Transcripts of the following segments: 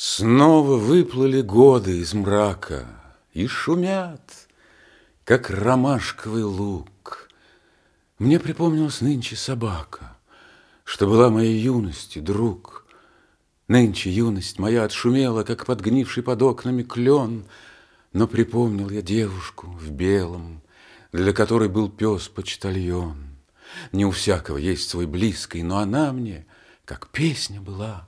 Снова выплыли годы из мрака И шумят, как ромашковый лук. Мне припомнилась нынче собака, Что была моей юности друг. Нынче юность моя отшумела, Как подгнивший под окнами клен, Но припомнил я девушку в белом, Для которой был пес-почтальон. Не у всякого есть свой близкий, Но она мне, как песня была —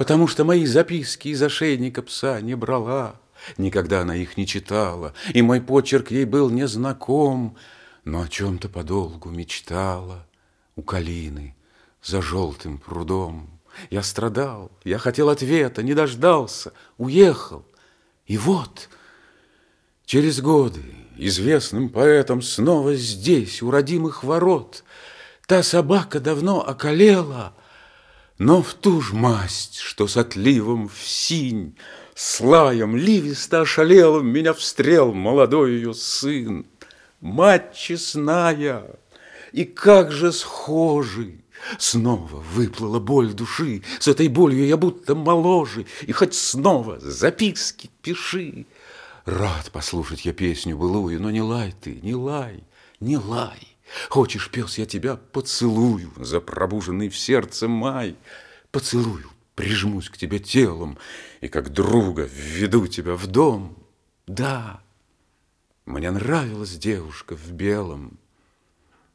Потому что мои записки из ошейника пса не брала, Никогда она их не читала, И мой почерк ей был незнаком, Но о чем-то подолгу мечтала У калины за желтым прудом. Я страдал, я хотел ответа, не дождался, Уехал, и вот через годы Известным поэтом снова здесь, У родимых ворот, Та собака давно околела, но в ту ж масть, что с отливом в синь, С лаем ливисто ошалелым Меня встрел молодой ее сын. Мать честная, и как же схожи! Снова выплыла боль души, С этой болью я будто моложе, И хоть снова записки пиши. Рад послушать я песню былую, Но не лай ты, не лай, не лай. Хочешь, пес, я тебя поцелую За пробуженный в сердце май. Поцелую, прижмусь к тебе телом И как друга введу тебя в дом. Да, мне нравилась девушка в белом,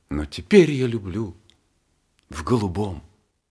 Но теперь я люблю в голубом.